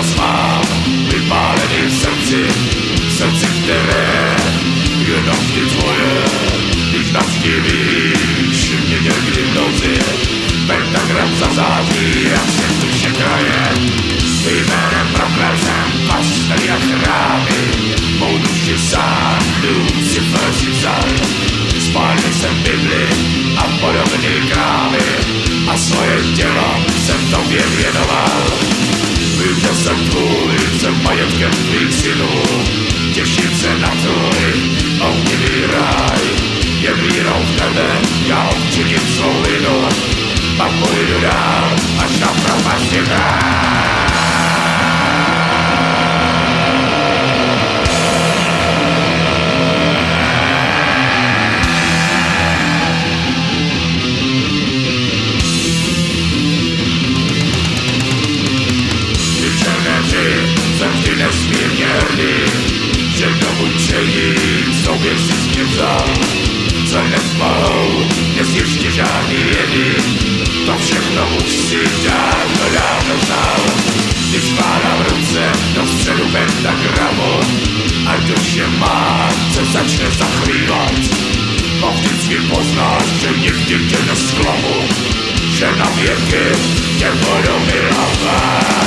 čas mám vypálený v srdci, v srdci, které je navždy tvoje. Když navštívíš mě někdy v nouzi, pentagram zazáří, jak se tu duše kraje. Jménem proklel jsem pastel a chrámy, mou duši sám Lucifer si vzal. Spálil jsem Bibli a podobný krámy a svoje tělo jsem tobě věnoval. Wiosek ulice majetkiem Pixilu Dziesięce natury, ogniwy raj. Je wirą wtedy, ja obczynię z Wołynu Mam pójdę aż na prowadź nie všechno už si dávno, dávno znal Když v ruce do středu pentagramu A duše má, co začne zachvívat. A vždycky poznáš, že nikdy tě nesklamu Že na věky tě budou milovat